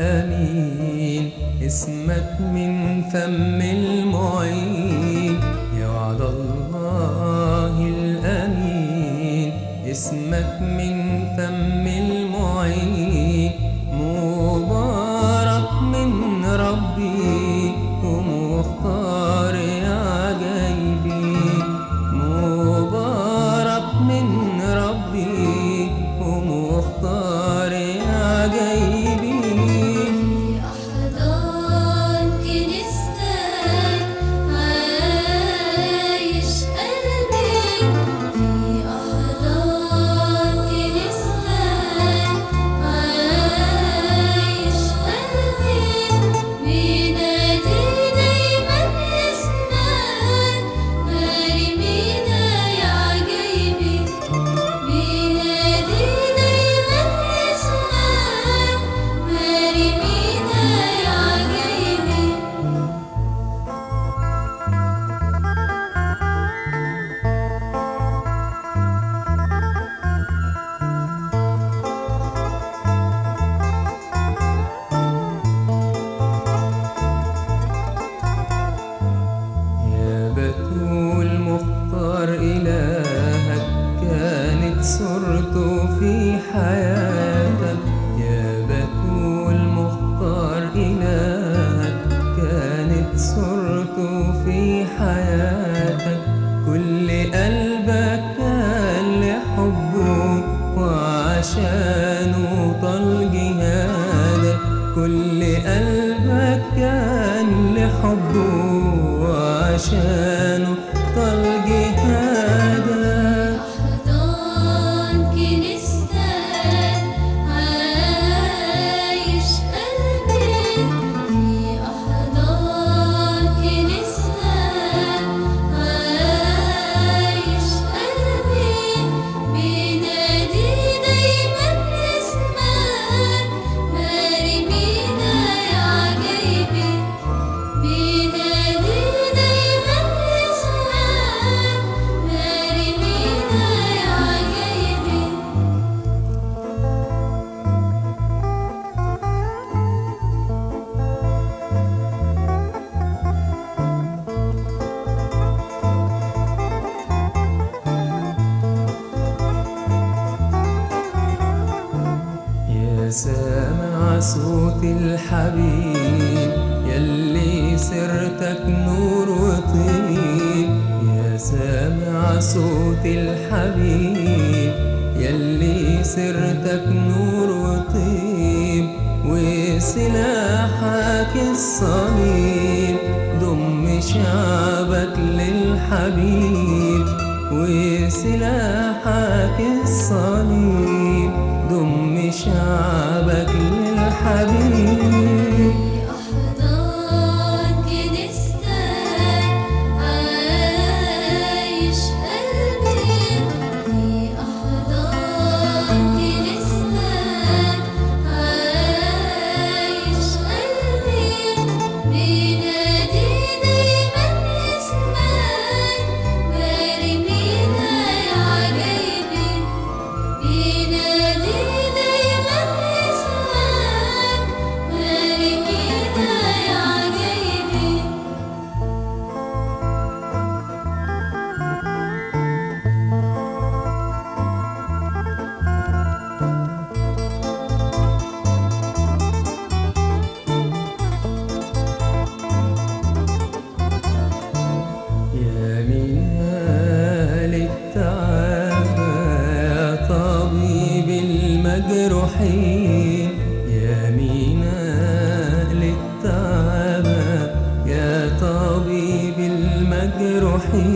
الأمين اسمك من فم المعين. يا وعد الله الأمين. اسمك من فم المعين. كل قلبك كان لحبه وعشانه. صوت الحبيب يلي سرتك نور وطيب. يا سامع صوت الحبيب يلي سرتك نور وطيب. وسلاحك الصليب ضم شعبك للحبيب. وسلاحك الصليب ضم شعبك المجروحين يا منال التعب يا طبيب المجروحين.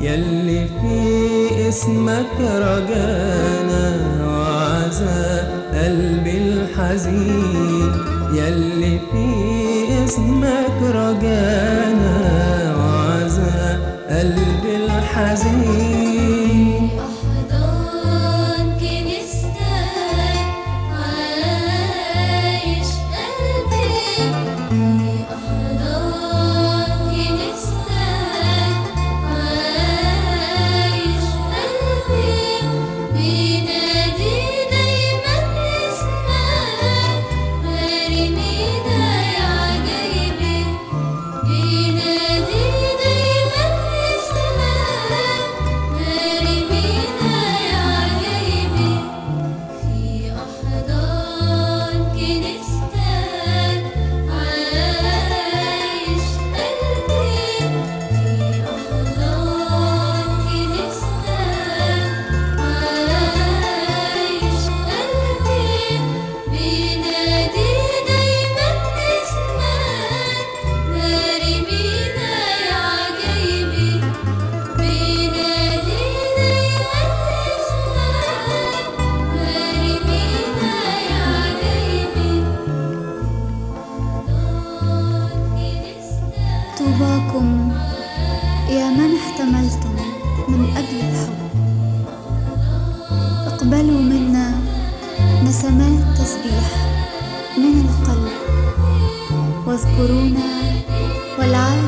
يلي في اسمك رجانا وعزا قلبي الحزين. يلي في اسمك رجانا وعزا قلبي الحزين. طوباكم يا من احتملتم من أجل الحب. اقبلوا منا نسمات تسبيح من القلب. واذكرونا والعالم